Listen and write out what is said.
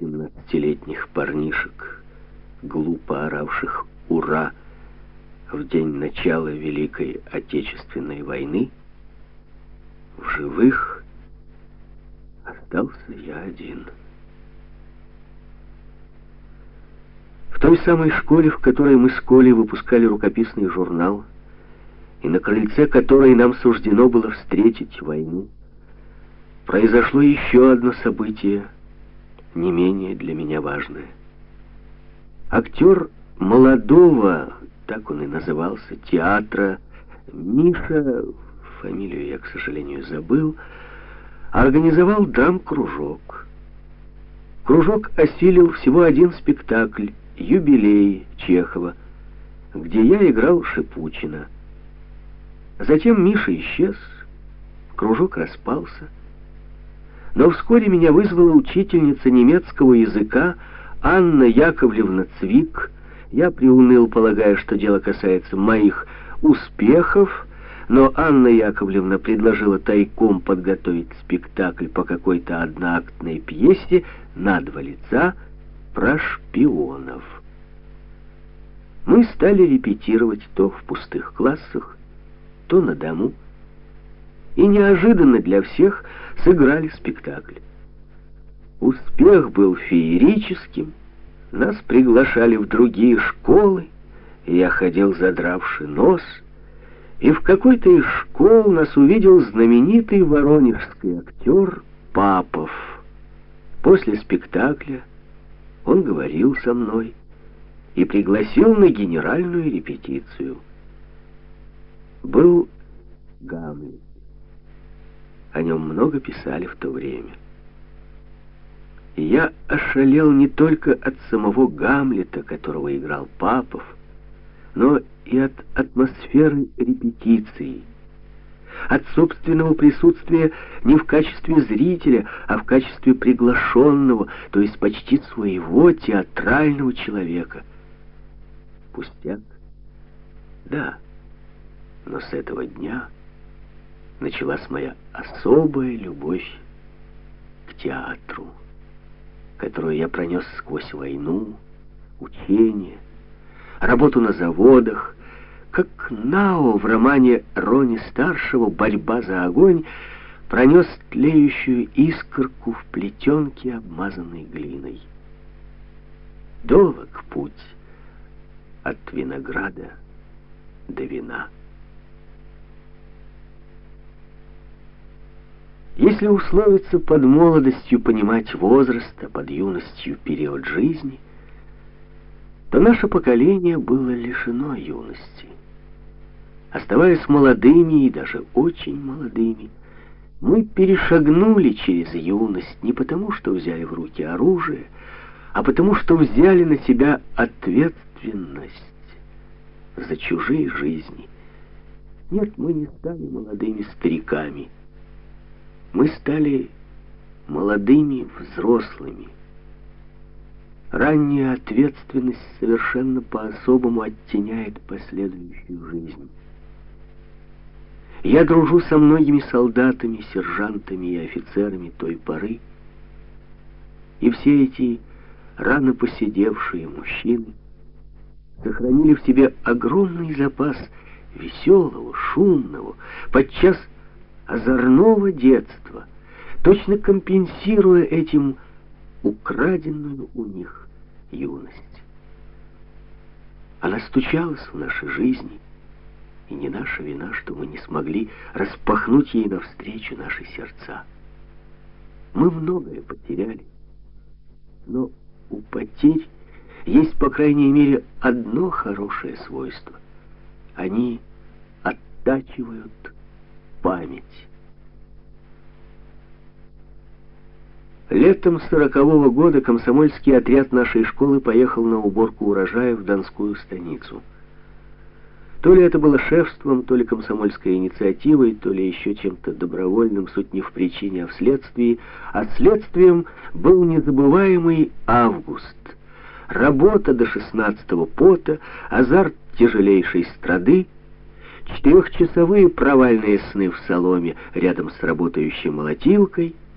семнадцатилетних парнишек, глупо оравших «Ура!» в день начала Великой Отечественной войны, в живых остался я один. В той самой школе, в которой мы с Колей выпускали рукописный журнал, и на крыльце которой нам суждено было встретить войну, произошло еще одно событие, не менее для меня важное. Актер молодого, так он и назывался, театра, Миша, фамилию я, к сожалению, забыл, организовал драм-кружок. Кружок осилил всего один спектакль «Юбилей» Чехова, где я играл Шипучина. Затем Миша исчез, кружок распался, но вскоре меня вызвала учительница немецкого языка Анна Яковлевна Цвик. Я приуныл, полагая, что дело касается моих успехов, но Анна Яковлевна предложила тайком подготовить спектакль по какой-то одноактной пьесе на два лица про шпионов. Мы стали репетировать то в пустых классах, то на дому, и неожиданно для всех сыграли спектакль. Успех был феерическим, нас приглашали в другие школы, я ходил задравший нос, и в какой-то из школ нас увидел знаменитый воронежский актер Папов. После спектакля он говорил со мной и пригласил на генеральную репетицию. Был Гамлет. О нем много писали в то время. Я ошалел не только от самого Гамлета, которого играл Папов, но и от атмосферы репетиции, от собственного присутствия не в качестве зрителя, а в качестве приглашенного, то есть почти своего театрального человека. Пустяк? Да, но с этого дня началась моя особая любовь к театру, которую я пронес сквозь войну, учение, работу на заводах, как Нао в романе Рони-старшего «Борьба за огонь» пронес тлеющую искорку в плетенке, обмазанной глиной. Долг путь от винограда до вина. Если условиться под молодостью понимать возраст, а под юностью период жизни, то наше поколение было лишено юности. Оставаясь молодыми и даже очень молодыми, мы перешагнули через юность не потому, что взяли в руки оружие, а потому, что взяли на себя ответственность за чужие жизни. Нет, мы не стали молодыми стариками, мы стали молодыми взрослыми. Ранняя ответственность совершенно по-особому оттеняет последующую жизнь. Я дружу со многими солдатами, сержантами и офицерами той поры, и все эти рано посидевшие мужчины сохранили в себе огромный запас веселого, шумного, подчас озорного детства, точно компенсируя этим украденную у них юность. Она стучалась в нашей жизни, и не наша вина, что мы не смогли распахнуть ей навстречу наши сердца. Мы многое потеряли, но у потерь есть, по крайней мере, одно хорошее свойство. Они оттачивают память. Летом сорокового года комсомольский отряд нашей школы поехал на уборку урожая в Донскую станицу. То ли это было шефством, то ли комсомольской инициативой, то ли еще чем-то добровольным, суть не в причине, а в следствии. А следствием был незабываемый август. Работа до шестнадцатого пота, азарт тяжелейшей страды — Четырехчасовые провальные сны в соломе рядом с работающей молотилкой —